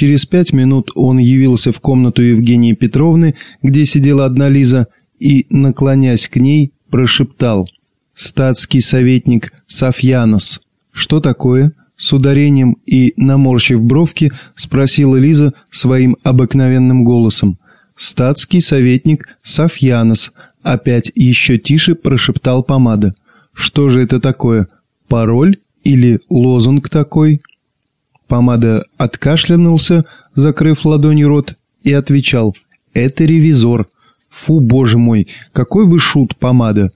Через пять минут он явился в комнату Евгении Петровны, где сидела одна Лиза, и, наклонясь к ней, прошептал «Статский советник Софьянос». «Что такое?» С ударением и наморщив бровки, спросила Лиза своим обыкновенным голосом. «Статский советник Софьянос», опять еще тише прошептал помада. «Что же это такое? Пароль или лозунг такой?» Помада откашлянулся, закрыв ладонью рот, и отвечал «Это ревизор». «Фу, боже мой, какой вы шут, помада!»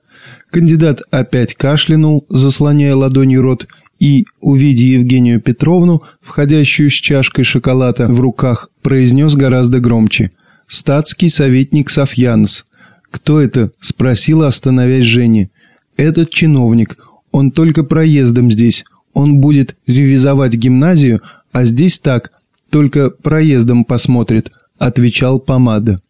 Кандидат опять кашлянул, заслоняя ладонью рот, и, увидя Евгению Петровну, входящую с чашкой шоколада в руках, произнес гораздо громче. «Статский советник Софьянс». «Кто это?» – спросила, остановясь Женя. «Этот чиновник. Он только проездом здесь. Он будет ревизовать гимназию, а здесь так, только проездом посмотрит», – отвечал Помада.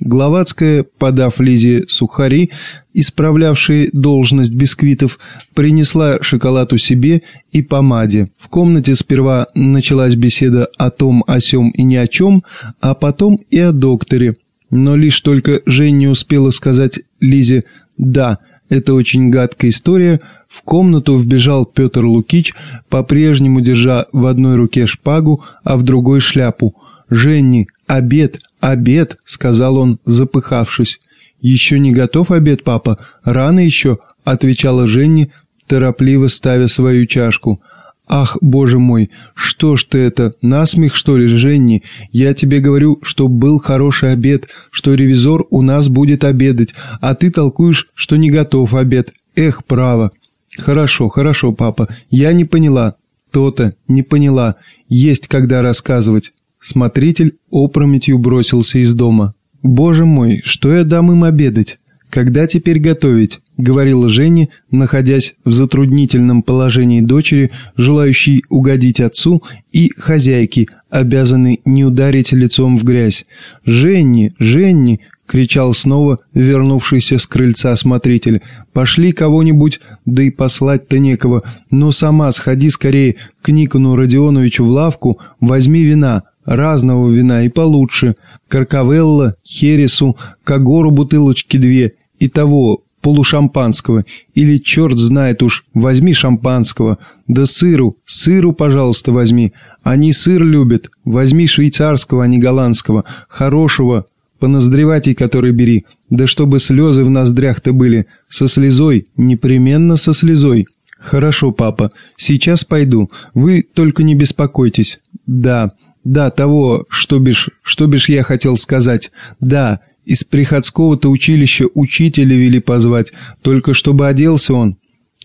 Гловацкая, подав Лизе сухари, исправлявшие должность бисквитов, принесла шоколаду себе и помаде. В комнате сперва началась беседа о том, о сём и ни о чем, а потом и о докторе. Но лишь только Женя успела сказать Лизе «да», это очень гадкая история, в комнату вбежал Петр Лукич, по-прежнему держа в одной руке шпагу, а в другой шляпу. «Женни, обед, обед», — сказал он, запыхавшись. «Еще не готов обед, папа? Рано еще», — отвечала Женни, торопливо ставя свою чашку. «Ах, боже мой, что ж ты это, насмех, что ли, Женни? Я тебе говорю, что был хороший обед, что ревизор у нас будет обедать, а ты толкуешь, что не готов обед. Эх, право». «Хорошо, хорошо, папа, я не поняла». «То-то, не поняла. Есть когда рассказывать». Смотритель опрометью бросился из дома. «Боже мой, что я дам им обедать? Когда теперь готовить?» — говорила Женя, находясь в затруднительном положении дочери, желающей угодить отцу, и хозяйки, обязанной не ударить лицом в грязь. «Женни, Женни!» — кричал снова вернувшийся с крыльца смотритель. «Пошли кого-нибудь, да и послать-то некого, но сама сходи скорее к Никону Родионовичу в лавку, возьми вина, Разного вина и получше. Каркавелла, Хересу, Кагору бутылочки две и того полушампанского. Или черт знает уж, возьми шампанского. Да сыру, сыру, пожалуйста, возьми. Они сыр любят. Возьми швейцарского, а не голландского. Хорошего, поноздреватей который бери. Да чтобы слезы в ноздрях-то были. Со слезой, непременно со слезой. Хорошо, папа, сейчас пойду. Вы только не беспокойтесь. Да, да, того, что бишь, что бишь я хотел сказать. Да, из приходского-то училища учителя вели позвать, только чтобы оделся он.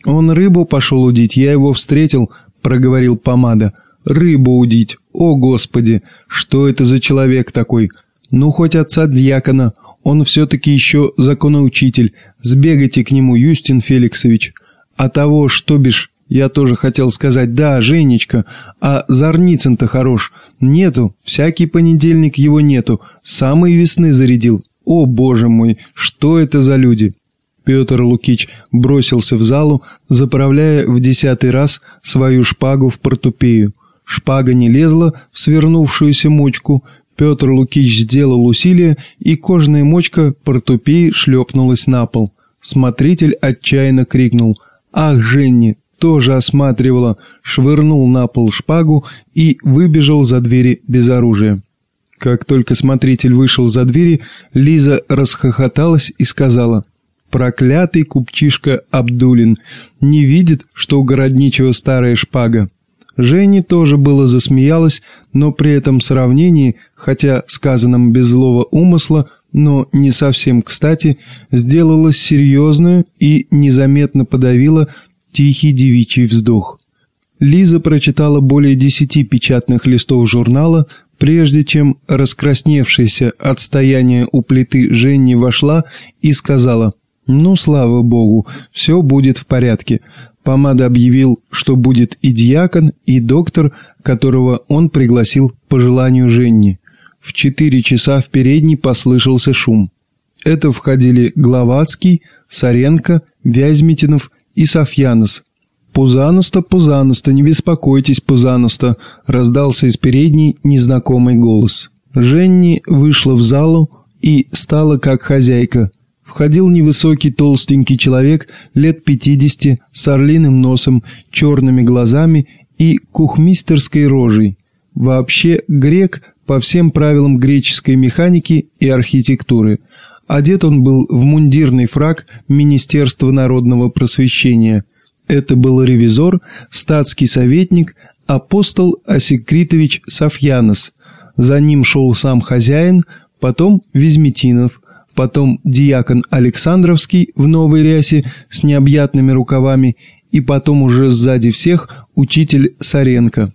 Он рыбу пошел удить, я его встретил, проговорил помада. Рыбу удить, о господи, что это за человек такой? Ну, хоть отца дьякона, он все-таки еще законоучитель. Сбегайте к нему, Юстин Феликсович. А того, что бишь, я тоже хотел сказать, да, Женечка, а Зарницын-то хорош. Нету, всякий понедельник его нету, самой весны зарядил. О, боже мой, что это за люди? Петр Лукич бросился в залу, заправляя в десятый раз свою шпагу в портупею. Шпага не лезла в свернувшуюся мочку, Петр Лукич сделал усилие, и кожаная мочка портупеи шлепнулась на пол. Смотритель отчаянно крикнул «Ах, Женни, тоже осматривала, швырнул на пол шпагу и выбежал за двери без оружия. Как только смотритель вышел за двери, Лиза расхохоталась и сказала, «Проклятый купчишка Абдулин не видит, что у городничего старая шпага». Жене тоже было засмеялась, но при этом сравнении, хотя сказанном без злого умысла, но не совсем кстати, сделалась серьезную и незаметно подавила Тихий девичий вздох. Лиза прочитала более десяти печатных листов журнала, прежде чем раскрасневшаяся от стояния у плиты Женни вошла и сказала «Ну, слава богу, все будет в порядке». Помада объявил, что будет и дьякон, и доктор, которого он пригласил по желанию Женни. В четыре часа в передней послышался шум. Это входили Гловацкий, Саренко, Вязьмитинов и Софьянос. «Пузаноста, пузаноста, не беспокойтесь, пузаноста», — раздался из передней незнакомый голос. Женни вышла в залу и стала как хозяйка. Входил невысокий толстенький человек лет пятидесяти с орлиным носом, черными глазами и кухмистерской рожей. Вообще грек по всем правилам греческой механики и архитектуры. Одет он был в мундирный фраг Министерства народного просвещения. Это был ревизор, статский советник, апостол Осекритович Сафьянос. За ним шел сам хозяин, потом Визметинов, потом диакон Александровский в новой рясе с необъятными рукавами и потом уже сзади всех учитель Саренко.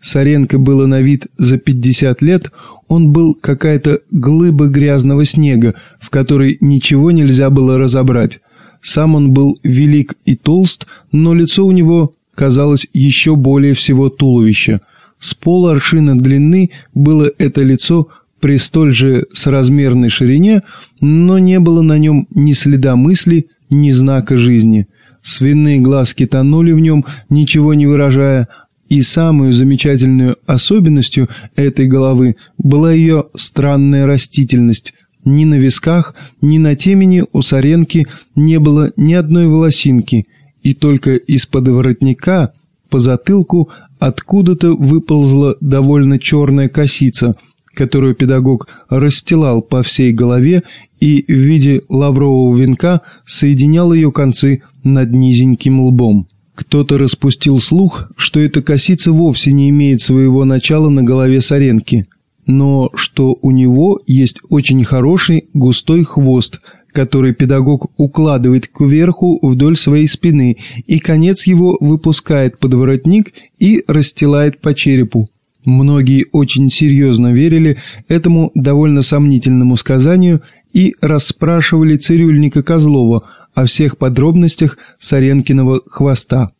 Саренко было на вид за 50 лет, он был какая-то глыба грязного снега, в которой ничего нельзя было разобрать. Сам он был велик и толст, но лицо у него казалось еще более всего туловища. С полуаршина длины было это лицо при столь же соразмерной ширине, но не было на нем ни следа мысли, ни знака жизни. Свиные глазки тонули в нем, ничего не выражая, и самую замечательную особенностью этой головы была ее странная растительность. Ни на висках, ни на темени у Саренки не было ни одной волосинки, и только из-под воротника по затылку откуда-то выползла довольно черная косица, которую педагог расстилал по всей голове и в виде лаврового венка соединял ее концы над низеньким лбом. Кто-то распустил слух, что эта косица вовсе не имеет своего начала на голове Саренки, но что у него есть очень хороший густой хвост, который педагог укладывает кверху вдоль своей спины, и конец его выпускает под воротник и расстилает по черепу. Многие очень серьезно верили этому довольно сомнительному сказанию и расспрашивали цирюльника Козлова о всех подробностях Саренкиного хвоста.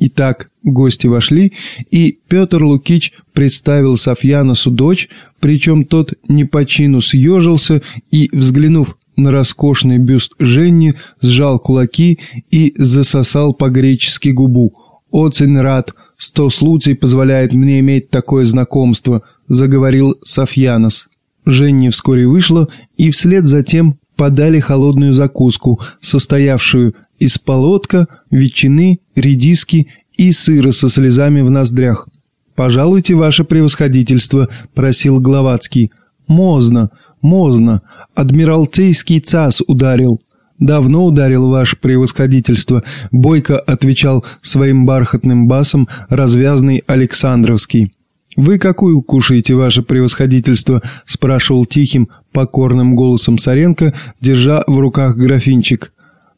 Итак, гости вошли, и Петр Лукич представил Софьяносу дочь, причем тот не по чину съежился и, взглянув на роскошный бюст Женни, сжал кулаки и засосал по-гречески губу. «Очень рад, сто случай позволяет мне иметь такое знакомство», — заговорил Софьянос. Женни вскоре вышла, и вслед за тем подали холодную закуску, состоявшую из полотка, ветчины, редиски и сыра со слезами в ноздрях. «Пожалуйте, ваше превосходительство», — просил Гловацкий. «Мозно, мозно. Адмиралтейский цас ударил». «Давно ударил ваше превосходительство», — бойко отвечал своим бархатным басом развязный Александровский. «Вы какую кушаете, ваше превосходительство?» – спрашивал тихим, покорным голосом Саренко, держа в руках графинчик.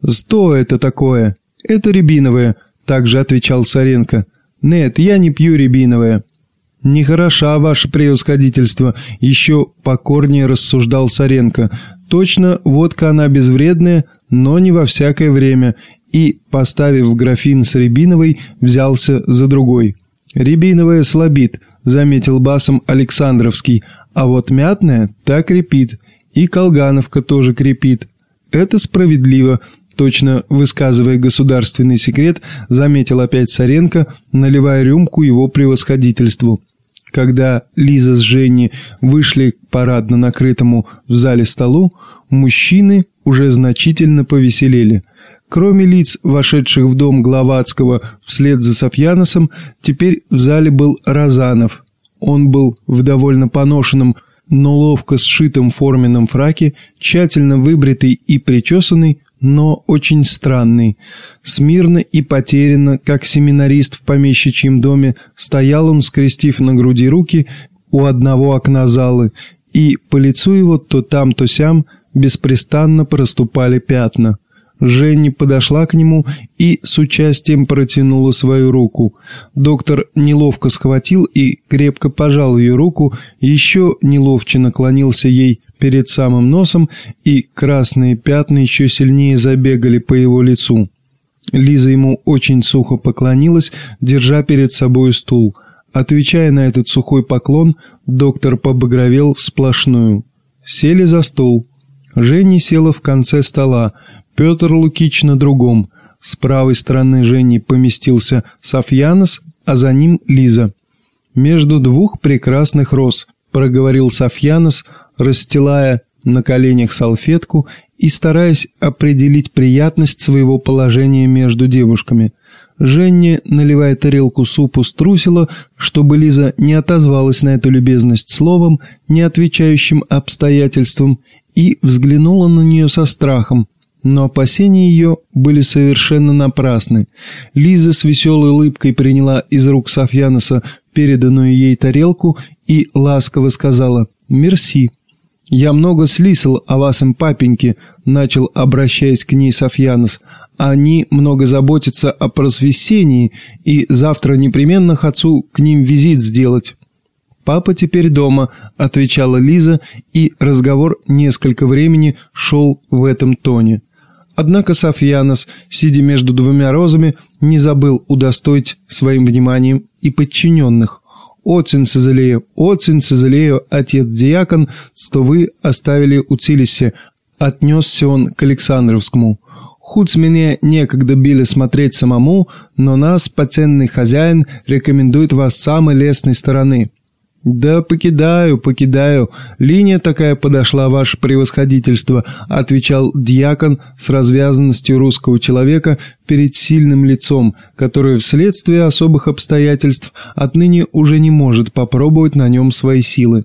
«Сто это такое?» «Это рябиновое», – также отвечал Саренко. «Нет, я не пью рябиновое». «Нехороша, ваше превосходительство», – еще покорнее рассуждал Саренко. «Точно, водка она безвредная, но не во всякое время». И, поставив графин с рябиновой, взялся за другой. «Рябиновая слабит», — заметил басом Александровский, «а вот мятная так крепит, и колгановка тоже крепит. Это справедливо», — точно высказывая государственный секрет, заметил опять Саренко, наливая рюмку его превосходительству. Когда Лиза с Женей вышли к парадно накрытому в зале столу, мужчины уже значительно повеселели — Кроме лиц, вошедших в дом Гловацкого вслед за Софьяносом, теперь в зале был Розанов. Он был в довольно поношенном, но ловко сшитом форменном фраке, тщательно выбритый и причесанный, но очень странный. Смирно и потерянно, как семинарист в помещичьем доме, стоял он, скрестив на груди руки у одного окна залы, и по лицу его то там, то сям беспрестанно проступали пятна. Женни подошла к нему и с участием протянула свою руку. Доктор неловко схватил и крепко пожал ее руку, еще неловче наклонился ей перед самым носом, и красные пятна еще сильнее забегали по его лицу. Лиза ему очень сухо поклонилась, держа перед собой стул. Отвечая на этот сухой поклон, доктор побагровел в сплошную. Сели за стол. Женни села в конце стола, Петр Лукич на другом. С правой стороны Жени поместился Софьянос, а за ним Лиза. «Между двух прекрасных роз», — проговорил Софьянос, расстилая на коленях салфетку и стараясь определить приятность своего положения между девушками. Женя, наливая тарелку супу, струсила, чтобы Лиза не отозвалась на эту любезность словом, не отвечающим обстоятельствам, и взглянула на нее со страхом. Но опасения ее были совершенно напрасны. Лиза с веселой улыбкой приняла из рук Софьяноса переданную ей тарелку и ласково сказала «Мерси». «Я много слисал о вашем папеньке», — начал, обращаясь к ней Софьянос. «Они много заботятся о просвещении, и завтра непременно хочу к ним визит сделать». «Папа теперь дома», — отвечала Лиза, и разговор несколько времени шел в этом тоне. Однако Софьянос, сидя между двумя розами, не забыл удостоить своим вниманием и подчиненных. «Очень сожалею, очень сожалею, отец-диакон, что вы оставили у Цилисе», — отнесся он к Александровскому. «Хоть мне некогда били смотреть самому, но нас, поценный хозяин, рекомендует вас с самой лестной стороны». «Да покидаю, покидаю. Линия такая подошла, ваше превосходительство», отвечал дьякон с развязанностью русского человека перед сильным лицом, которое вследствие особых обстоятельств отныне уже не может попробовать на нем свои силы.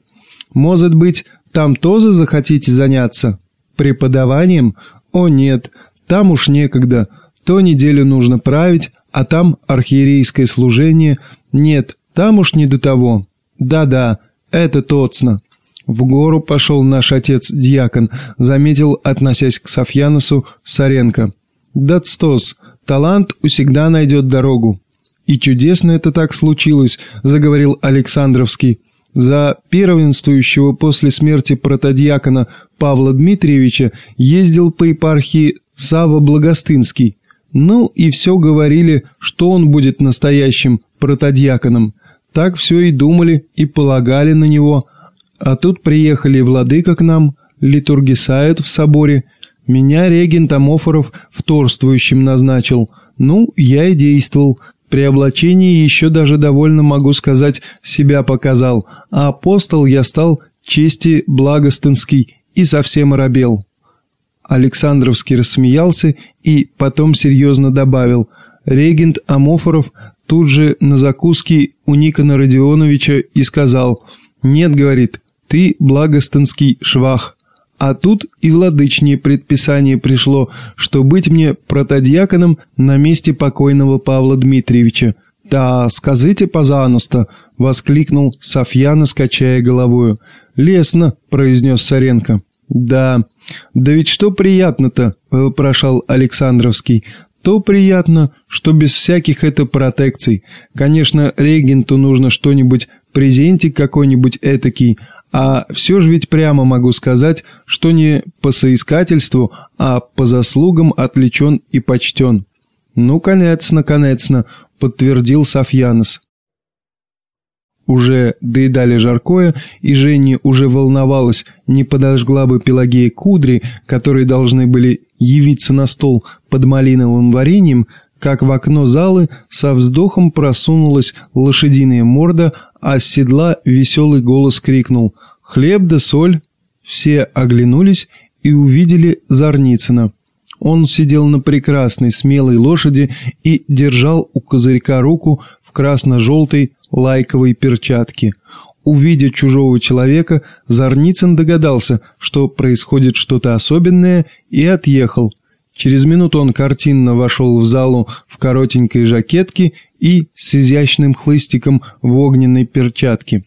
«Может быть, там тоже захотите заняться? Преподаванием? О нет, там уж некогда. То неделю нужно править, а там архиерейское служение. Нет, там уж не до того». «Да-да, это точно». В гору пошел наш отец-дьякон, заметил, относясь к Софьяносу, Саренко. «Да стос, талант усегда найдет дорогу». «И чудесно это так случилось», — заговорил Александровский. За первенствующего после смерти протодьякона Павла Дмитриевича ездил по епархии Сава Благостынский. Ну и все говорили, что он будет настоящим протодьяконом. Так все и думали, и полагали на него. А тут приехали владыка к нам, литургисают в соборе. Меня регент Амофоров вторствующим назначил. Ну, я и действовал. При облачении еще даже довольно, могу сказать, себя показал. А апостол я стал чести благостынский и совсем оробел. Александровский рассмеялся и потом серьезно добавил. Регент Амофоров тут же на закуске у Никона Родионовича и сказал «Нет, — говорит, — ты благостонский швах». А тут и владычнее предписание пришло, что быть мне протодьяконом на месте покойного Павла Дмитриевича. «Да, скажите, пожалуйста!» — воскликнул Софьяна, скачая головою. «Лесно!» — произнес Саренко. «Да, да ведь что приятно-то!» — вопрошал Александровский то приятно, что без всяких это протекций. Конечно, регенту нужно что-нибудь, презентик какой-нибудь этакий, а все же ведь прямо могу сказать, что не по соискательству, а по заслугам отличен и почтен. «Ну, конец-на, конец-на», — подтвердил Софьянос. Уже доедали жаркое, и Женя уже волновалась, не подожгла бы Пелагея кудри, которые должны были явиться на стол под малиновым вареньем, как в окно залы со вздохом просунулась лошадиная морда, а с седла веселый голос крикнул «Хлеб да соль!». Все оглянулись и увидели Зарницына. Он сидел на прекрасной смелой лошади и держал у козырька руку в красно-желтой лайковой перчатке. Увидя чужого человека, Зарницын догадался, что происходит что-то особенное, и отъехал. Через минуту он картинно вошел в залу в коротенькой жакетке и с изящным хлыстиком в огненной перчатке.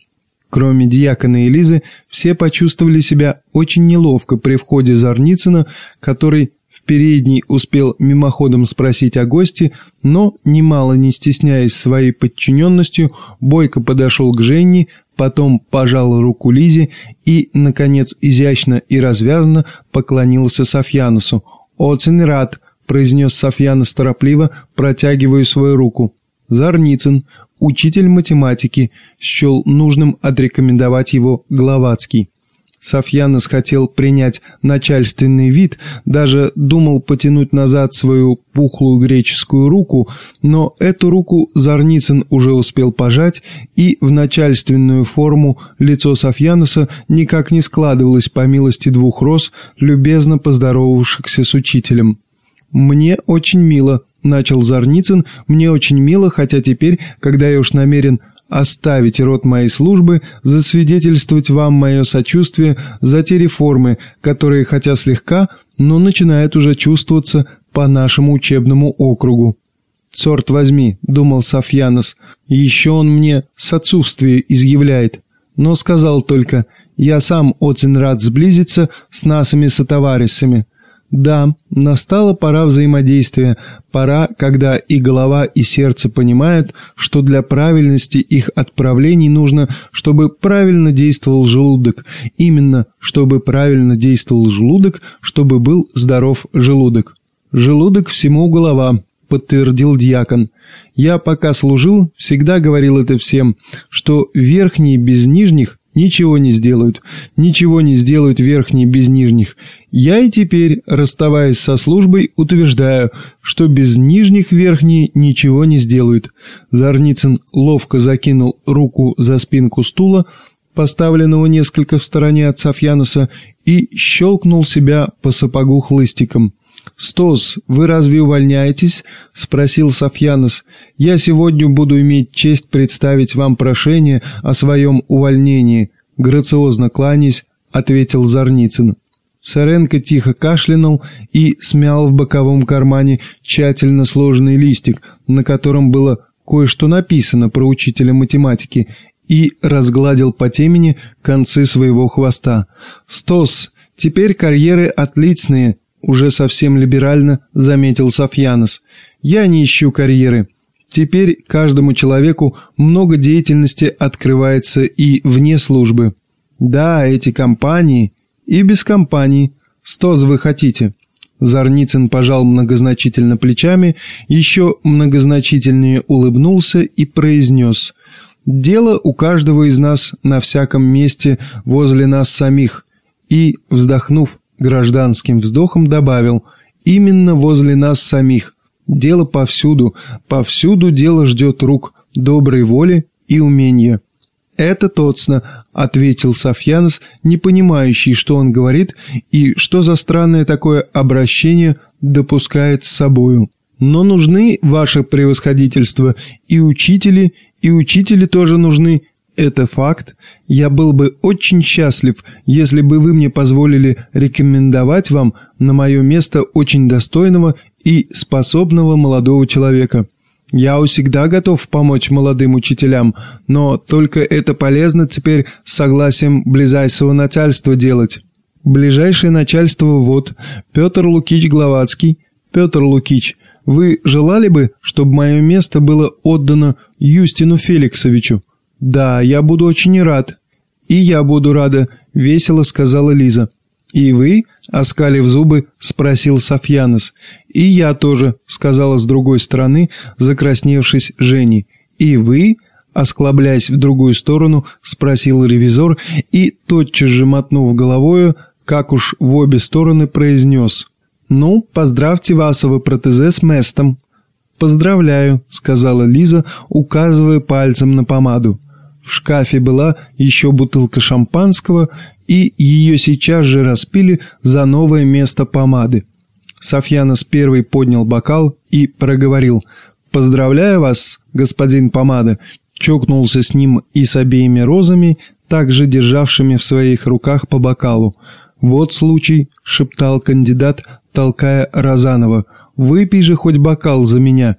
Кроме дьякона и Лизы, все почувствовали себя очень неловко при входе Зарницына, который передней успел мимоходом спросить о госте, но, немало не стесняясь своей подчиненностью, Бойко подошел к Женне, потом пожал руку Лизе и, наконец, изящно и развязно поклонился Софьяносу. «Очень рад», — произнес Софьянос торопливо, протягивая свою руку. Зарницын, учитель математики, счел нужным отрекомендовать его Гловацкий. Софьянос хотел принять начальственный вид, даже думал потянуть назад свою пухлую греческую руку, но эту руку Зарницын уже успел пожать, и в начальственную форму лицо Софьяноса никак не складывалось по милости двух роз, любезно поздоровавшихся с учителем. «Мне очень мило», — начал Зарницын, — «мне очень мило, хотя теперь, когда я уж намерен оставить род моей службы, засвидетельствовать вам мое сочувствие за те реформы, которые, хотя слегка, но начинают уже чувствоваться по нашему учебному округу. «Цорт возьми», — думал Софьянос, — «еще он мне сочувствие изъявляет». Но сказал только, «Я сам очень рад сблизиться с нашими сотоварищами». Да, настала пора взаимодействия, пора, когда и голова, и сердце понимают, что для правильности их отправлений нужно, чтобы правильно действовал желудок. Именно, чтобы правильно действовал желудок, чтобы был здоров желудок. «Желудок всему голова», — подтвердил дьякон. «Я пока служил, всегда говорил это всем, что верхние без нижних Ничего не сделают. Ничего не сделают верхние без нижних. Я и теперь, расставаясь со службой, утверждаю, что без нижних верхние ничего не сделают. Зарницын ловко закинул руку за спинку стула, поставленного несколько в стороне от Софьяноса, и щелкнул себя по сапогу хлыстиком. «Стос, вы разве увольняетесь?» — спросил Софьянос. «Я сегодня буду иметь честь представить вам прошение о своем увольнении», — грациозно кланясь, ответил Зарницын. Саренко тихо кашлянул и смял в боковом кармане тщательно сложенный листик, на котором было кое-что написано про учителя математики, и разгладил по темени концы своего хвоста. «Стос, теперь карьеры отличные, уже совсем либерально заметил Софьянос. «Я не ищу карьеры. Теперь каждому человеку много деятельности открывается и вне службы. Да, эти компании и без компаний. Стоз вы хотите». Зарницын пожал многозначительно плечами, еще многозначительнее улыбнулся и произнес «Дело у каждого из нас на всяком месте возле нас самих». И, вздохнув, гражданским вздохом добавил «Именно возле нас самих. Дело повсюду, повсюду дело ждет рук, доброй воли и умения». «Это точно», — ответил Софьянос, не понимающий, что он говорит и что за странное такое обращение допускает с собою. «Но нужны, ваше превосходительство, и учители, и учители тоже нужны, это факт. Я был бы очень счастлив, если бы вы мне позволили рекомендовать вам на мое место очень достойного и способного молодого человека. Я всегда готов помочь молодым учителям, но только это полезно теперь согласием ближайшего начальства делать. Ближайшее начальство вот, Петр Лукич Гловацкий. Петр Лукич, вы желали бы, чтобы мое место было отдано Юстину Феликсовичу? «Да, я буду очень рад». «И я буду рада», — весело сказала Лиза. «И вы?» — оскалив зубы, спросил Софьянос. «И я тоже», — сказала с другой стороны, закрасневшись Жени. «И вы?» — осклабляясь в другую сторону, спросил ревизор и, тотчас же мотнув головою, как уж в обе стороны произнес. «Ну, поздравьте Васова протезе с местом». «Поздравляю», — сказала Лиза, указывая пальцем на помаду. В шкафе была еще бутылка шампанского, и ее сейчас же распили за новое место помады. Софьянос первый поднял бокал и проговорил «Поздравляю вас, господин помада», чокнулся с ним и с обеими розами, также державшими в своих руках по бокалу. «Вот случай», — шептал кандидат, толкая Розанова, «выпей же хоть бокал за меня».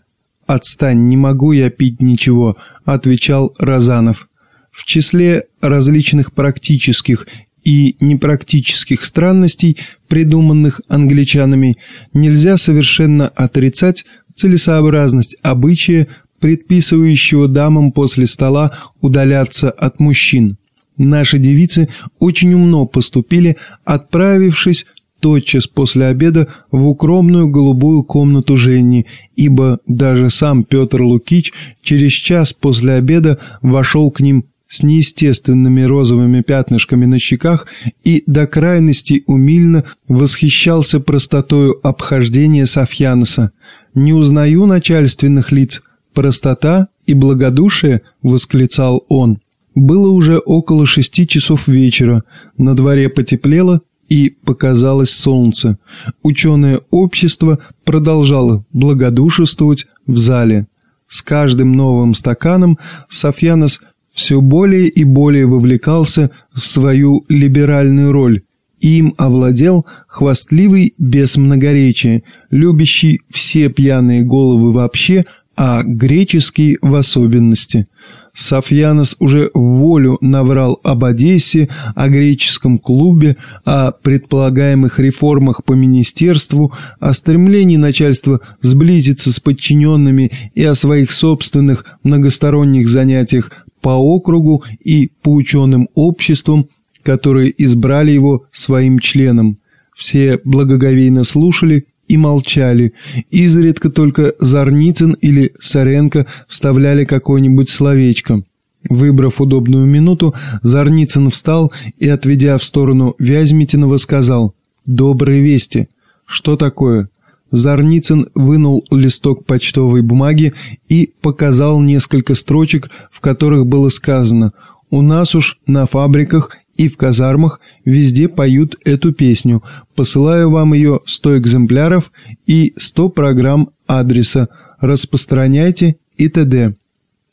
«Отстань, не могу я пить ничего», — отвечал Розанов. В числе различных практических и непрактических странностей, придуманных англичанами, нельзя совершенно отрицать целесообразность обычая, предписывающего дамам после стола удаляться от мужчин. Наши девицы очень умно поступили, отправившись тотчас после обеда в укромную голубую комнату Жени, ибо даже сам Петр Лукич через час после обеда вошел к ним с неестественными розовыми пятнышками на щеках и до крайности умильно восхищался простотою обхождения Софьяноса. «Не узнаю начальственных лиц. Простота и благодушие», — восклицал он. Было уже около шести часов вечера, на дворе потеплело и показалось солнце. Ученое общество продолжало благодушествовать в зале. С каждым новым стаканом Софьянос все более и более вовлекался в свою либеральную роль. Им овладел хвастливый без многоречия, любящий все пьяные головы вообще, а греческий в особенности – Софьянос уже волю наврал об Одессе, о греческом клубе, о предполагаемых реформах по министерству, о стремлении начальства сблизиться с подчиненными и о своих собственных многосторонних занятиях по округу и по ученым обществам, которые избрали его своим членом. Все благоговейно слушали и молчали. Изредка только Зарницын или Саренко вставляли какое-нибудь словечко. Выбрав удобную минуту, Зарницын встал и, отведя в сторону Вязьмитинова, сказал «Добрые вести». «Что такое?» Зарницын вынул листок почтовой бумаги и показал несколько строчек, в которых было сказано «У нас уж на фабриках и в казармах везде поют эту песню. Посылаю вам ее 100 экземпляров и 100 программ адреса. Распространяйте и т.д.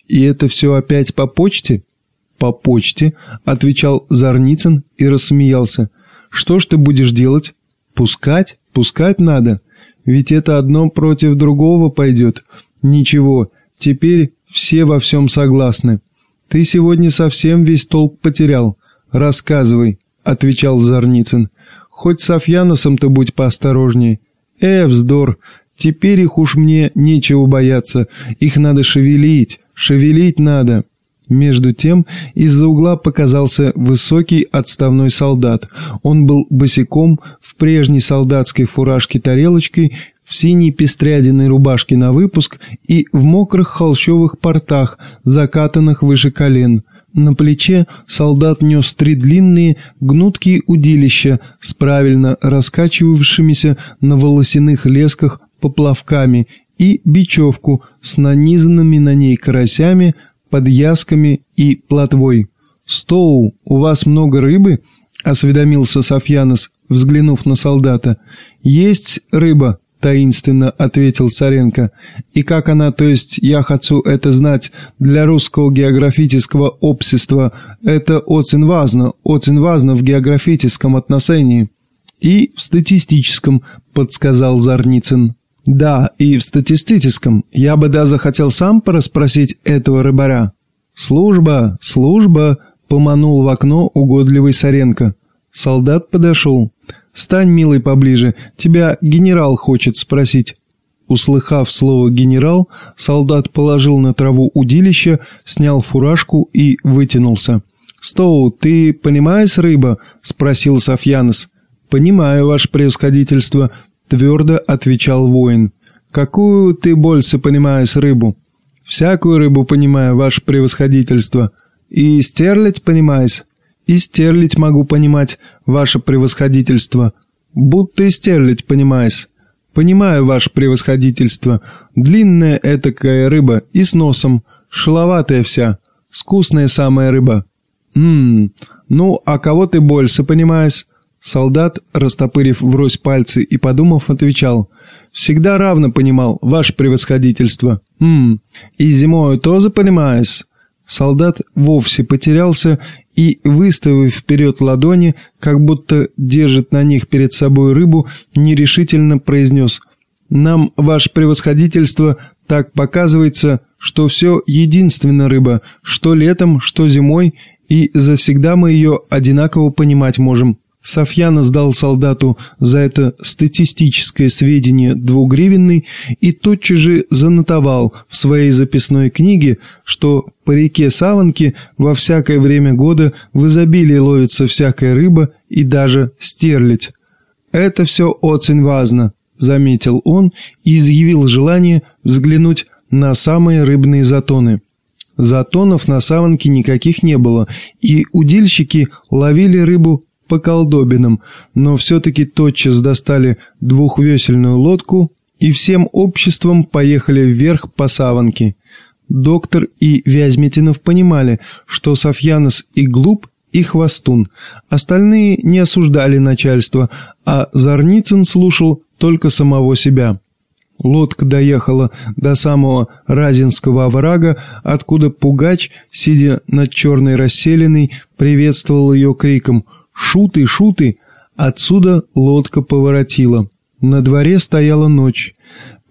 И это все опять по почте? По почте, отвечал Зарницын и рассмеялся. Что ж ты будешь делать? Пускать? Пускать надо. Ведь это одно против другого пойдет. Ничего, теперь все во всем согласны. Ты сегодня совсем весь толк потерял. «Рассказывай», — отвечал Зарницын. «Хоть с Афьяносом-то будь поосторожней». «Э, вздор, теперь их уж мне нечего бояться, их надо шевелить, шевелить надо». Между тем из-за угла показался высокий отставной солдат. Он был босиком, в прежней солдатской фуражке-тарелочкой, в синей пестрядиной рубашке на выпуск и в мокрых холщовых портах, закатанных выше колен – на плече солдат нес три длинные, гнуткие удилища с правильно раскачивавшимися на волосяных лесках поплавками и бечевку с нанизанными на ней карасями, подъязками и плотвой. «Стоу, у вас много рыбы?» — осведомился Софьянос, взглянув на солдата. «Есть рыба», — таинственно ответил Царенко. «И как она, то есть я хочу это знать, для русского географического общества, это очень важно, очень важно в географическом отношении». «И в статистическом», — подсказал Зарницын. «Да, и в статистическом. Я бы даже хотел сам порасспросить этого рыбаря». «Служба, служба», — поманул в окно угодливый Саренко. Солдат подошел. «Стань, милый, поближе, тебя генерал хочет спросить». Услыхав слово «генерал», солдат положил на траву удилище, снял фуражку и вытянулся. «Стоу, ты понимаешь рыба?» — спросил Софьянос. «Понимаю, ваше превосходительство», — твердо отвечал воин. «Какую ты больше понимаешь рыбу?» «Всякую рыбу понимаю, ваше превосходительство». «И стерлядь понимаешь?» И стерлить могу понимать, ваше превосходительство. Будто и стерлить понимаешь. Понимаю, ваше превосходительство. Длинная этакая рыба и с носом. Шеловатая вся. Скусная самая рыба. Ммм, ну, а кого ты больше понимаешь? Солдат, растопырив врозь пальцы и подумав, отвечал. «Всегда равно понимал, ваше превосходительство». «Ммм, и зимою тоже понимаешь?» Солдат вовсе потерялся и, выставив вперед ладони, как будто держит на них перед собой рыбу, нерешительно произнес «Нам, ваше превосходительство, так показывается, что все единственно рыба, что летом, что зимой, и завсегда мы ее одинаково понимать можем». Софьяна сдал солдату за это статистическое сведение двугривенный и тотчас же занотовал в своей записной книге, что по реке Саванки во всякое время года в изобилии ловится всякая рыба и даже стерлядь. «Это все очень важно», — заметил он и изъявил желание взглянуть на самые рыбные затоны. Затонов на саванке никаких не было, и удильщики ловили рыбу по колдобинам, но все-таки тотчас достали двухвесельную лодку и всем обществом поехали вверх по саванке. Доктор и Вязьмитинов понимали, что Софьянос и глуп, и хвостун. Остальные не осуждали начальство, а Зарницын слушал только самого себя. Лодка доехала до самого Разинского оврага, откуда Пугач, сидя над черной расселенной, приветствовал ее криком «Шуты, шуты!». Отсюда лодка поворотила. На дворе стояла ночь.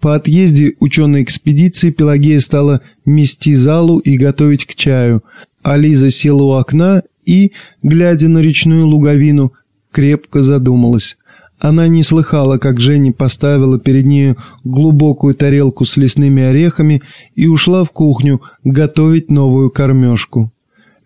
По отъезде ученой экспедиции Пелагея стала мести залу и готовить к чаю, а Лиза села у окна и, глядя на речную луговину, крепко задумалась. Она не слыхала, как Женя поставила перед нею глубокую тарелку с лесными орехами и ушла в кухню готовить новую кормежку.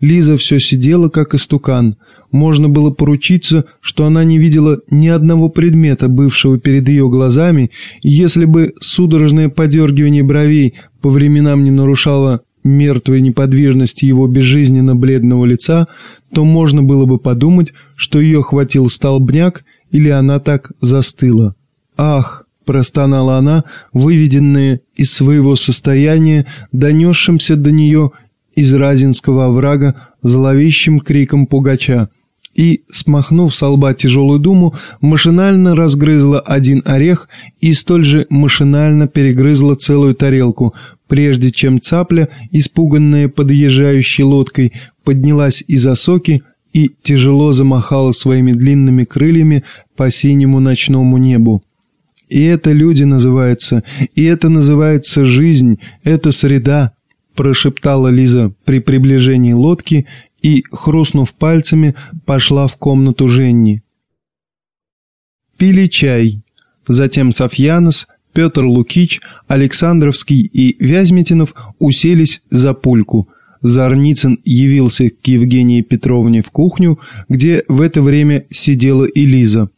Лиза все сидела, как истукан. Можно было поручиться, что она не видела ни одного предмета, бывшего перед ее глазами, и если бы судорожное подергивание бровей по временам не нарушало мертвой неподвижности его безжизненно бледного лица, то можно было бы подумать, что ее хватил столбняк или она так застыла. «Ах!» — простонала она, выведенная из своего состояния, донесшимся до нее из Разинского оврага зловещим криком пугача, и, смахнув с лба тяжелую думу, машинально разгрызла один орех и столь же машинально перегрызла целую тарелку, прежде чем цапля, испуганная подъезжающей лодкой, поднялась из осоки и тяжело замахала своими длинными крыльями по синему ночному небу. И это люди называются, и это называется жизнь, это среда, прошептала Лиза при приближении лодки и, хрустнув пальцами, пошла в комнату Женни. Пили чай. Затем Софьянос, Петр Лукич, Александровский и Вязьмитинов уселись за пульку – Зарницын явился к Евгении Петровне в кухню, где в это время сидела Элиза.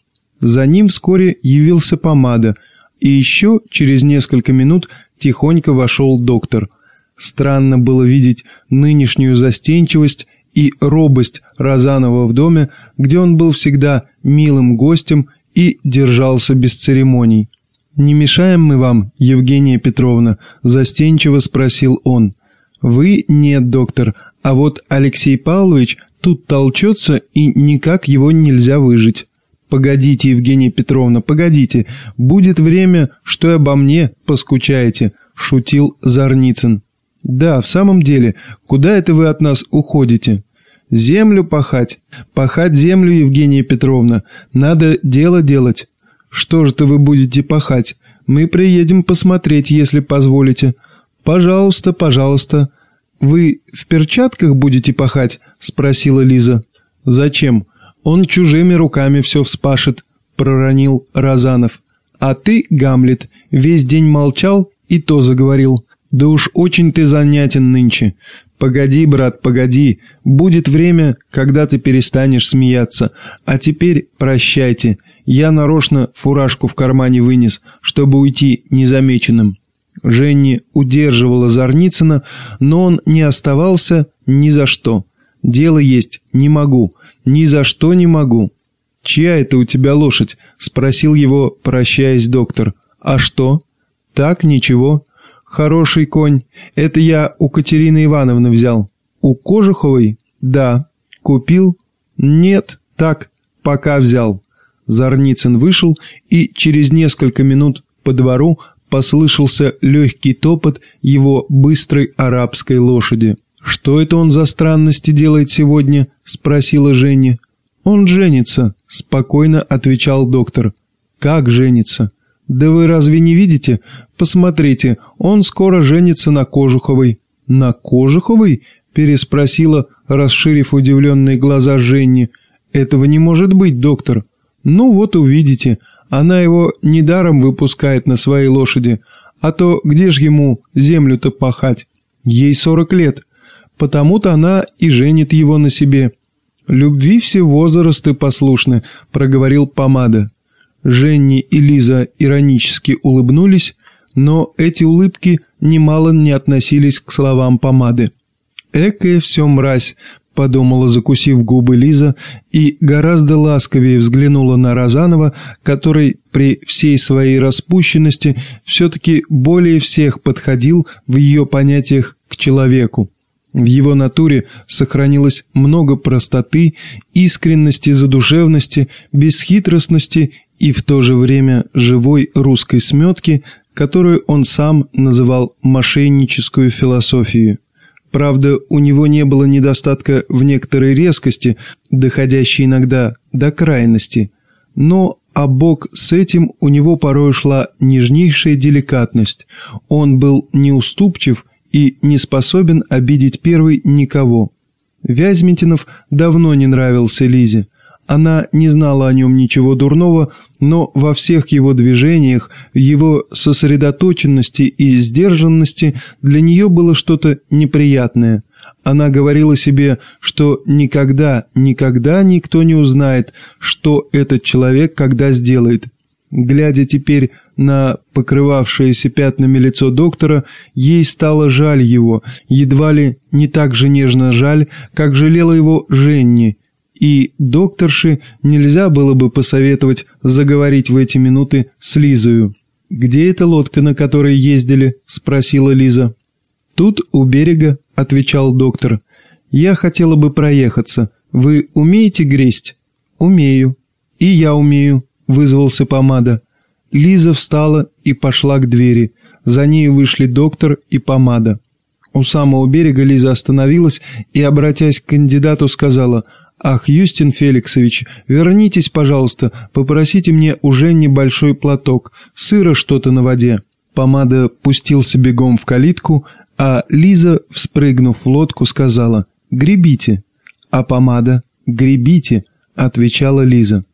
За ним вскоре явился помада, и еще через несколько минут тихонько вошел доктор. Странно было видеть нынешнюю застенчивость и робость Розанова в доме, где он был всегда милым гостем и держался без церемоний. «Не мешаем мы вам, Евгения Петровна?» – застенчиво спросил он – вы нет, доктор, а вот Алексей Павлович тут толчется и никак его нельзя выжить. Погодите, Евгения Петровна, погодите, будет время, что и обо мне поскучаете, шутил Зарницын. Да, в самом деле, куда это вы от нас уходите? Землю пахать. Пахать землю, Евгения Петровна. Надо дело делать. Что же-то вы будете пахать? Мы приедем посмотреть, если позволите. «Пожалуйста, пожалуйста». «Вы в перчатках будете пахать?» – спросила Лиза. «Зачем? Он чужими руками все вспашет», – проронил Розанов. «А ты, Гамлет, весь день молчал и то заговорил. Да уж очень ты занятен нынче. Погоди, брат, погоди. Будет время, когда ты перестанешь смеяться. А теперь прощайте. Я нарочно фуражку в кармане вынес, чтобы уйти незамеченным». Женни удерживала Зарницына, но он не оставался ни за что. «Дело есть, не могу, ни за что не могу». «Чья это у тебя лошадь?» – спросил его, прощаясь доктор. «А что?» «Так, ничего». «Хороший конь. Это я у Катерины Ивановны взял». «У Кожуховой?» «Да». «Купил?» «Нет, так, пока взял». Зарницын вышел и через несколько минут по двору послышался легкий топот его быстрой арабской лошади. «Что это он за странности делает сегодня?» – спросила Женя. «Он женится», – спокойно отвечал доктор. «Как женится?» «Да вы разве не видите? Посмотрите, он скоро женится на Кожуховой». «На Кожуховой?» – переспросила, расширив удивленные глаза Женни. «Этого не может быть, доктор». «Ну вот увидите. Она его недаром выпускает на своей лошади, а то где ж ему землю-то пахать? Ей сорок лет, потому-то она и женит его на себе. Любви все возрасты послушны, проговорил помада. Женни и Лиза иронически улыбнулись, но эти улыбки немало не относились к словам помады. «Экая все мразь», — подумала, закусив губы Лиза, и гораздо ласковее взглянула на Розанова, который при всей своей распущенности все-таки более всех подходил в ее понятиях к человеку. В его натуре сохранилось много простоты, искренности, задушевности, бесхитростности и в то же время живой русской сметки, которую он сам называл мошенническую философией. Правда, у него не было недостатка в некоторой резкости, доходящей иногда до крайности, но а бок с этим у него порой шла нежнейшая деликатность. Он был неуступчив и не способен обидеть первый никого. Вязьмитинов давно не нравился Лизе. Она не знала о нем ничего дурного, но во всех его движениях, его сосредоточенности и сдержанности для нее было что-то неприятное. Она говорила себе, что никогда, никогда никто не узнает, что этот человек когда сделает. Глядя теперь на покрывавшееся пятнами лицо доктора, ей стало жаль его, едва ли не так же нежно жаль, как жалела его Женни, и докторше нельзя было бы посоветовать заговорить в эти минуты с Лизою. «Где эта лодка, на которой ездили?» – спросила Лиза. «Тут, у берега», – отвечал доктор. «Я хотела бы проехаться. Вы умеете гресть?» «Умею». «И я умею», – вызвался помада. Лиза встала и пошла к двери. За ней вышли доктор и помада. У самого берега Лиза остановилась и, обратясь к кандидату, сказала – «Ах, Юстин Феликсович, вернитесь, пожалуйста, попросите мне уже небольшой платок, сыро что-то на воде». Помада пустился бегом в калитку, а Лиза, вспрыгнув в лодку, сказала «Гребите». А помада «Гребите», отвечала Лиза.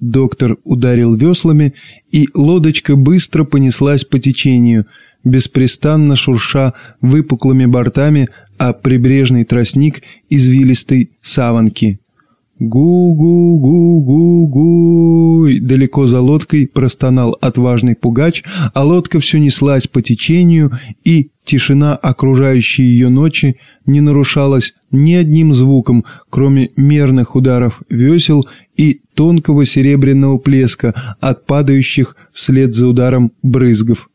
Доктор ударил веслами, и лодочка быстро понеслась по течению, беспрестанно шурша выпуклыми бортами, а прибрежный тростник извилистой саванки. «Гу-гу-гу-гу-гу!» Далеко за лодкой простонал отважный пугач, а лодка все неслась по течению, и тишина окружающей ее ночи не нарушалась ни одним звуком, кроме мерных ударов весел и тонкого серебряного плеска от падающих вслед за ударом брызгов.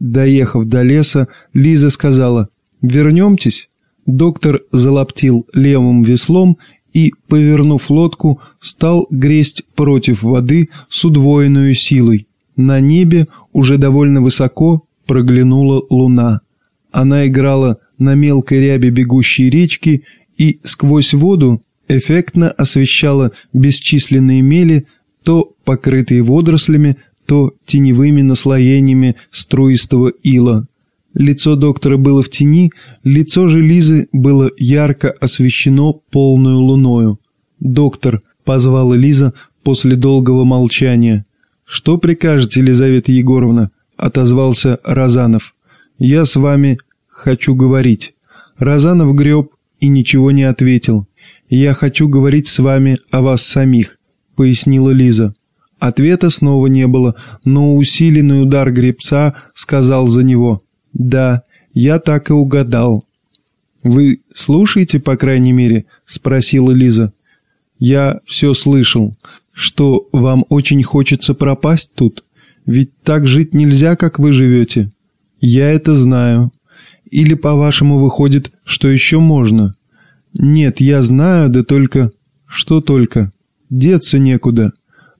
Доехав до леса, Лиза сказала «Вернемтесь?» Доктор залоптил левым веслом и, повернув лодку, стал гресть против воды с удвоенной силой. На небе уже довольно высоко проглянула луна. Она играла на мелкой рябе бегущей речки и сквозь воду эффектно освещала бесчисленные мели, то покрытые водорослями, то теневыми наслоениями струистого ила. Лицо доктора было в тени, лицо же Лизы было ярко освещено полную луною. «Доктор», — позвала Лиза после долгого молчания. «Что прикажете, Елизавета Егоровна?» — отозвался Розанов. «Я с вами хочу говорить». Розанов греб и ничего не ответил. «Я хочу говорить с вами о вас самих», — пояснила Лиза. Ответа снова не было, но усиленный удар гребца сказал за него. «Да, я так и угадал». «Вы слушаете, по крайней мере?» — спросила Лиза. «Я все слышал. Что, вам очень хочется пропасть тут? Ведь так жить нельзя, как вы живете». «Я это знаю. Или, по-вашему, выходит, что еще можно?» «Нет, я знаю, да только...» «Что только?» «Деться некуда».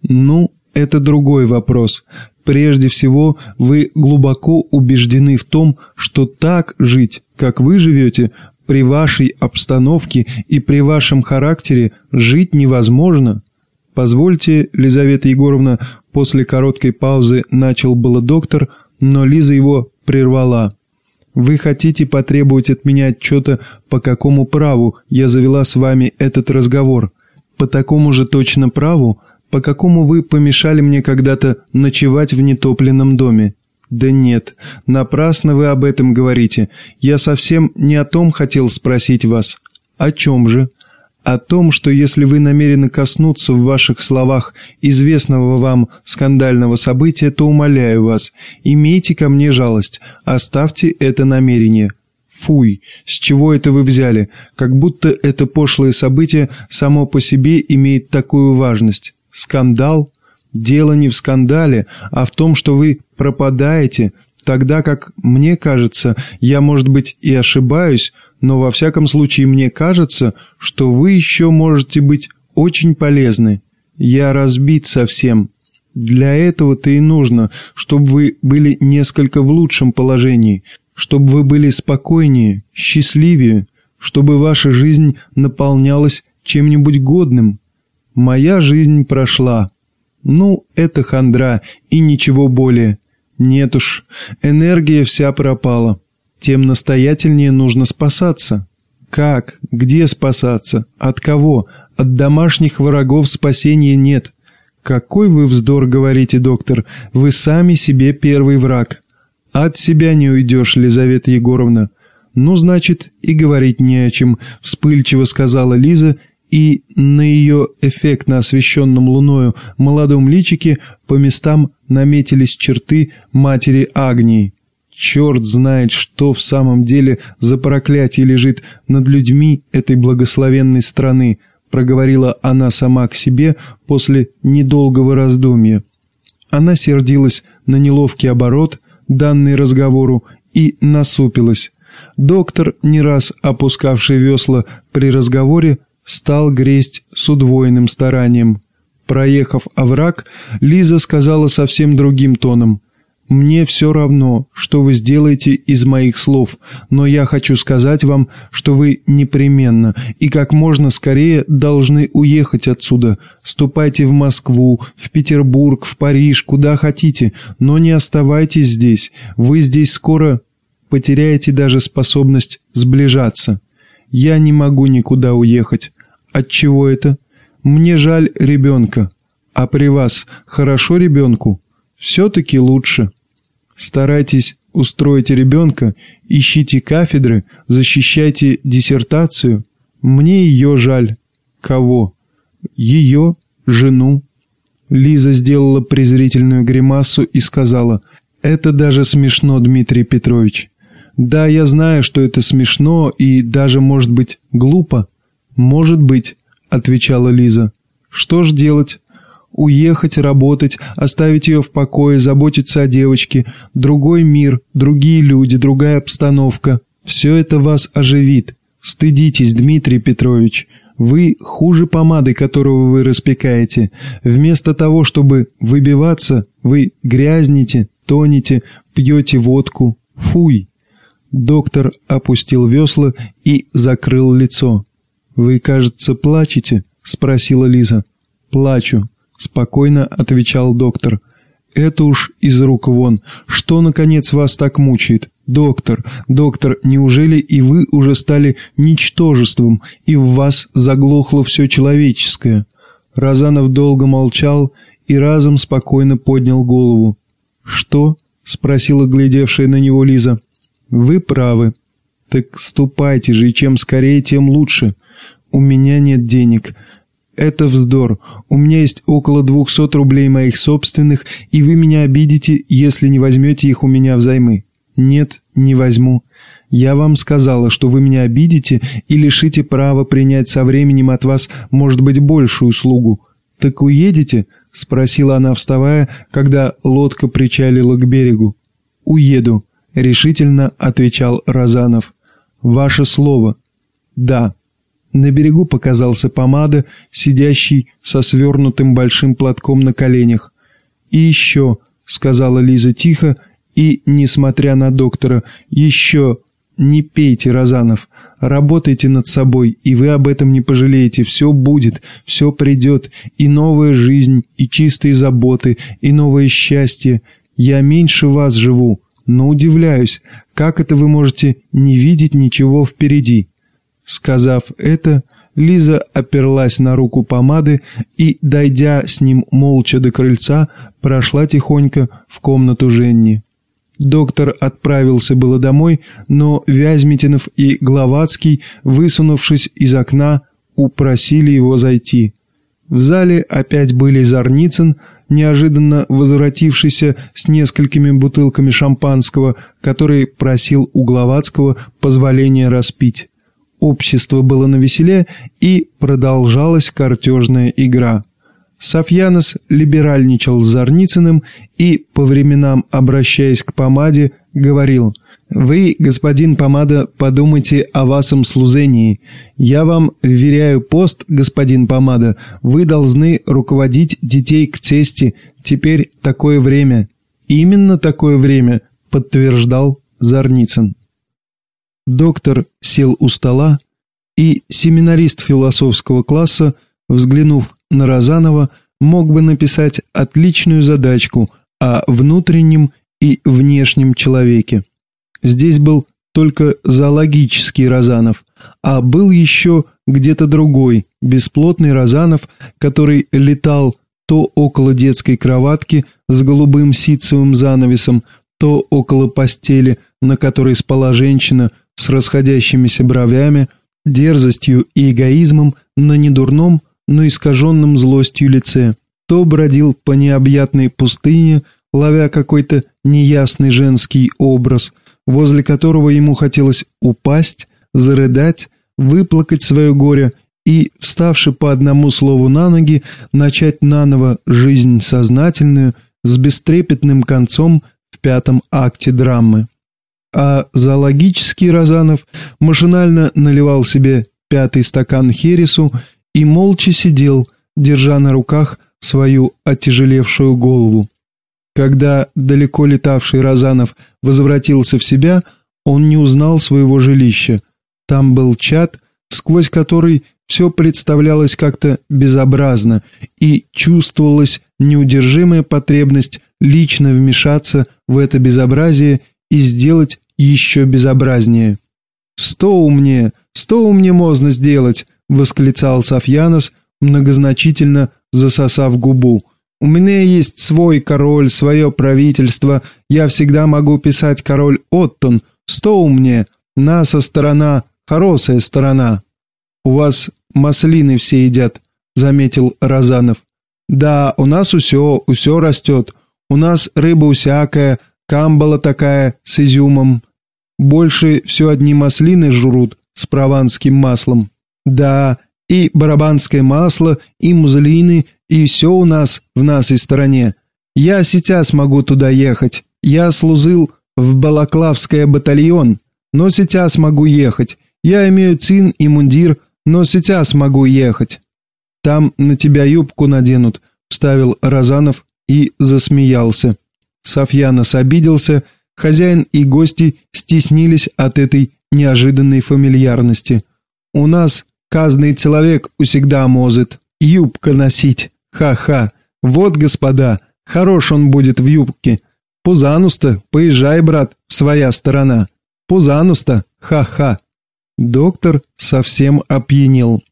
«Ну, это другой вопрос. Прежде всего, вы глубоко убеждены в том, что так жить, как вы живете, при вашей обстановке и при вашем характере жить невозможно. Позвольте, Лизавета Егоровна, после короткой паузы начал было доктор, но Лиза его прервала. Вы хотите потребовать от меня отчета, по какому праву я завела с вами этот разговор. По такому же точно праву, по какому вы помешали мне когда-то ночевать в нетопленном доме. Да нет, напрасно вы об этом говорите. Я совсем не о том хотел спросить вас. О чем же? О том, что если вы намерены коснуться в ваших словах известного вам скандального события, то умоляю вас, имейте ко мне жалость, оставьте это намерение. Фуй, с чего это вы взяли? Как будто это пошлое событие само по себе имеет такую важность. Скандал? Дело не в скандале, а в том, что вы пропадаете, тогда как, мне кажется, я, может быть, и ошибаюсь, но во всяком случае мне кажется, что вы еще можете быть очень полезны. Я разбит совсем. Для этого-то и нужно, чтобы вы были несколько в лучшем положении, чтобы вы были спокойнее, счастливее, чтобы ваша жизнь наполнялась чем-нибудь годным. Моя жизнь прошла. Ну, это хандра и ничего более. Нет уж, энергия вся пропала. Тем настоятельнее нужно спасаться. Как? Где спасаться? От кого? От домашних врагов спасения нет. Какой вы вздор говорите, доктор. Вы сами себе первый враг. От себя не уйдешь, Лизавета Егоровна. Ну, значит, и говорить не о чем, вспыльчиво сказала Лиза и на ее эффектно освещенном луною молодом личике по местам наметились черты матери Агнии. Черт знает, что в самом деле за проклятие лежит над людьми этой благословенной страны, проговорила она сама к себе после недолгого раздумья. Она сердилась на неловкий оборот, данный разговору, и насупилась. Доктор, не раз опускавший весла при разговоре, стал гресть с удвоенным старанием. Проехав овраг, Лиза сказала совсем другим тоном. «Мне все равно, что вы сделаете из моих слов, но я хочу сказать вам, что вы непременно и как можно скорее должны уехать отсюда. Ступайте в Москву, в Петербург, в Париж, куда хотите, но не оставайтесь здесь. Вы здесь скоро потеряете даже способность сближаться. Я не могу никуда уехать. От чего это? Мне жаль ребенка. А при вас хорошо ребенку? Все-таки лучше. Старайтесь устроить ребенка, ищите кафедры, защищайте диссертацию. Мне ее жаль. Кого? Ее, жену. Лиза сделала презрительную гримасу и сказала, «Это даже смешно, Дмитрий Петрович». «Да, я знаю, что это смешно и даже, может быть, глупо, «Может быть», — отвечала Лиза. «Что ж делать? Уехать, работать, оставить ее в покое, заботиться о девочке, другой мир, другие люди, другая обстановка. Все это вас оживит. Стыдитесь, Дмитрий Петрович. Вы хуже помады, которую вы распекаете. Вместо того, чтобы выбиваться, вы грязнете, тонете, пьете водку. Фуй!» Доктор опустил весла и закрыл лицо. «Вы, кажется, плачете?» — спросила Лиза. «Плачу», — спокойно отвечал доктор. «Это уж из рук вон. Что, наконец, вас так мучает? Доктор, доктор, неужели и вы уже стали ничтожеством, и в вас заглохло все человеческое?» Разанов долго молчал и разом спокойно поднял голову. «Что?» — спросила глядевшая на него Лиза. «Вы правы. Так ступайте же, и чем скорее, тем лучше. «У меня нет денег». «Это вздор. У меня есть около двухсот рублей моих собственных, и вы меня обидите, если не возьмете их у меня взаймы». «Нет, не возьму. Я вам сказала, что вы меня обидите и лишите права принять со временем от вас, может быть, большую услугу». «Так уедете?» — спросила она, вставая, когда лодка причалила к берегу. «Уеду», — решительно отвечал Розанов. «Ваше слово». «Да». На берегу показался помада, сидящий со свернутым большим платком на коленях. «И еще», — сказала Лиза тихо, и, несмотря на доктора, «еще не пейте, Розанов, работайте над собой, и вы об этом не пожалеете, все будет, все придет, и новая жизнь, и чистые заботы, и новое счастье. Я меньше вас живу, но удивляюсь, как это вы можете не видеть ничего впереди?» Сказав это, Лиза оперлась на руку помады и, дойдя с ним молча до крыльца, прошла тихонько в комнату Женни. Доктор отправился было домой, но Вязьмитинов и Гловацкий, высунувшись из окна, упросили его зайти. В зале опять были Зарницын, неожиданно возвратившийся с несколькими бутылками шампанского, который просил у Гловацкого позволения распить. Общество было навеселе, и продолжалась картежная игра. Софьянос либеральничал с Зарницыным и, по временам обращаясь к помаде, говорил «Вы, господин помада, подумайте о вашем служении. Я вам вверяю пост, господин помада. Вы должны руководить детей к цести. Теперь такое время». «Именно такое время», — подтверждал Зарницын. Доктор сел у стола, и семинарист философского класса, взглянув на Розанова, мог бы написать отличную задачку о внутреннем и внешнем человеке. Здесь был только зоологический Розанов, а был еще где-то другой, бесплотный Розанов, который летал то около детской кроватки с голубым ситцевым занавесом, то около постели, на которой спала женщина с расходящимися бровями, дерзостью и эгоизмом на недурном, но искаженном злостью лице, то бродил по необъятной пустыне, ловя какой-то неясный женский образ, возле которого ему хотелось упасть, зарыдать, выплакать свое горе и, вставши по одному слову на ноги, начать наново жизнь сознательную с бестрепетным концом в пятом акте драмы а зоологический Розанов машинально наливал себе пятый стакан хересу и молча сидел, держа на руках свою оттяжелевшую голову. Когда далеко летавший Розанов возвратился в себя, он не узнал своего жилища. Там был чат, сквозь который все представлялось как-то безобразно, и чувствовалась неудержимая потребность лично вмешаться в это безобразие и сделать еще безобразнее. «Сто умнее, сто умнее можно сделать!» — восклицал Софьянос, многозначительно засосав губу. «У меня есть свой король, свое правительство. Я всегда могу писать король Оттон. Сто умнее. Наша сторона, хорошая сторона». «У вас маслины все едят», — заметил Розанов. «Да, у нас усё, усё растет. У нас рыба усякая, камбала такая с изюмом. Больше все одни маслины жрут с прованским маслом. Да, и барабанское масло, и музлины, и все у нас в нашей стороне. Я сейчас могу туда ехать. Я служил в Балаклавское батальон, но сейчас могу ехать. Я имею цин и мундир, но сейчас могу ехать. Там на тебя юбку наденут, вставил Разанов и засмеялся. Софьянос обиделся, хозяин и гости стеснились от этой неожиданной фамильярности. «У нас каждый человек усегда может юбка носить. Ха-ха. Вот, господа, хорош он будет в юбке. Пузануста, поезжай, брат, в своя сторона. Пузануста, ха-ха». Доктор совсем опьянел.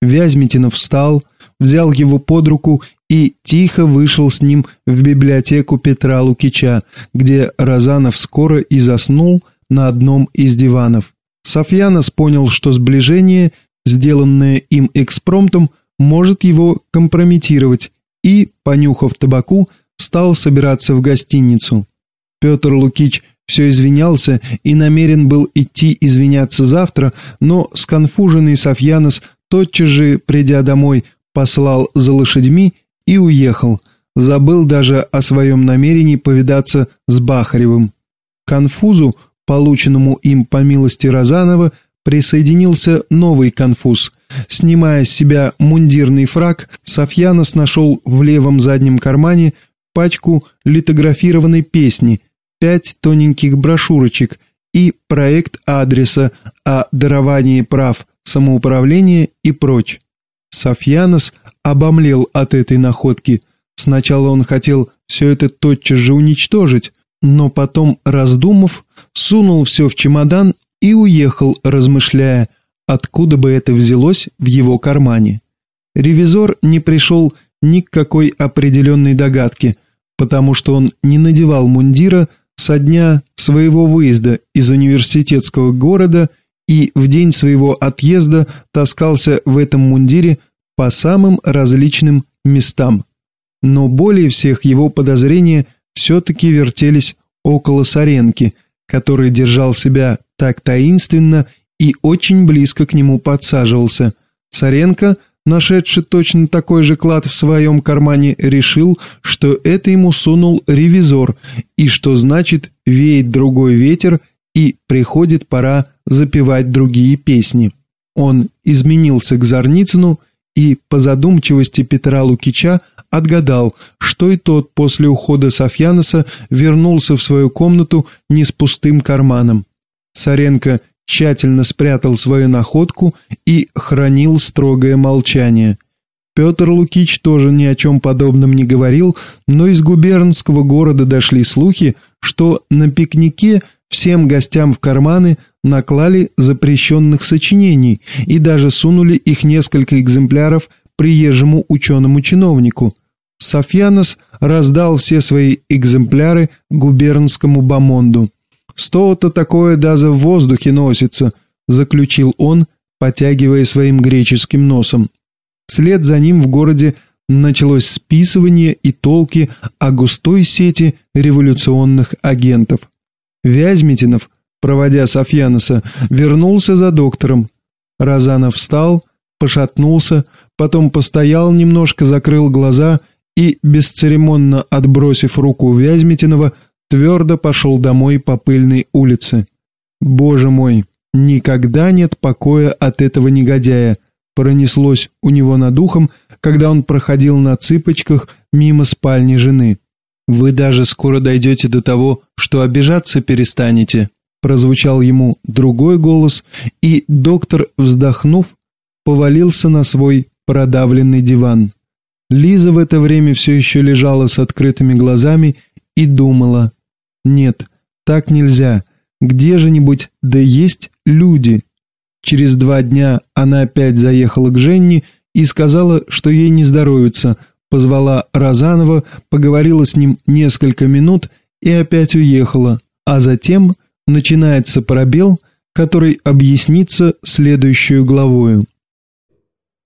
Вязьмитинов встал, взял его под руку и тихо вышел с ним в библиотеку Петра Лукича, где Розанов скоро и заснул на одном из диванов. Софьянос понял, что сближение, сделанное им экспромтом, может его компрометировать, и, понюхав табаку, стал собираться в гостиницу. Петр Лукич все извинялся и намерен был идти извиняться завтра, но сконфуженный Софьянос тотчас же, придя домой, послал за лошадьми и уехал, забыл даже о своем намерении повидаться с Бахаревым. Конфузу, полученному им по милости Розанова, присоединился новый конфуз. Снимая с себя мундирный фраг, Софьянос нашел в левом заднем кармане пачку литографированной песни, пять тоненьких брошюрочек и проект адреса о даровании прав самоуправления и прочь. Софьянос обомлел от этой находки. Сначала он хотел все это тотчас же уничтожить, но потом, раздумав, сунул все в чемодан и уехал, размышляя, откуда бы это взялось в его кармане. Ревизор не пришел ни к какой определенной догадке, потому что он не надевал мундира со дня своего выезда из университетского города и в день своего отъезда таскался в этом мундире по самым различным местам. Но более всех его подозрения все-таки вертелись около Саренки, который держал себя так таинственно и очень близко к нему подсаживался. Саренко, нашедший точно такой же клад в своем кармане, решил, что это ему сунул ревизор, и что значит «веет другой ветер» и «приходит пора запевать другие песни». Он изменился к Зарницыну и, по задумчивости Петра Лукича, отгадал, что и тот после ухода Софьяноса вернулся в свою комнату не с пустым карманом. Саренко тщательно спрятал свою находку и хранил строгое молчание. Петр Лукич тоже ни о чем подобном не говорил, но из губернского города дошли слухи, что на пикнике всем гостям в карманы наклали запрещенных сочинений и даже сунули их несколько экземпляров приезжему ученому-чиновнику. Софьянос раздал все свои экземпляры губернскому бомонду. «Что-то такое даже в воздухе носится», — заключил он, потягивая своим греческим носом. Вслед за ним в городе началось списывание и толки о густой сети революционных агентов. Вязьмитинов, проводя Софьяноса, вернулся за доктором. Разанов встал, пошатнулся, потом постоял немножко, закрыл глаза и, бесцеремонно отбросив руку Вязьмитинова, твердо пошел домой по пыльной улице. «Боже мой, никогда нет покоя от этого негодяя», пронеслось у него над ухом, когда он проходил на цыпочках мимо спальни жены. «Вы даже скоро дойдете до того, что обижаться перестанете», прозвучал ему другой голос, и доктор, вздохнув, повалился на свой продавленный диван. Лиза в это время все еще лежала с открытыми глазами и думала, нет, так нельзя. Где же-нибудь, да есть люди. Через два дня она опять заехала к Женне и сказала, что ей не здоровится, позвала Розанова, поговорила с ним несколько минут и опять уехала. А затем начинается пробел, который объяснится следующую главою.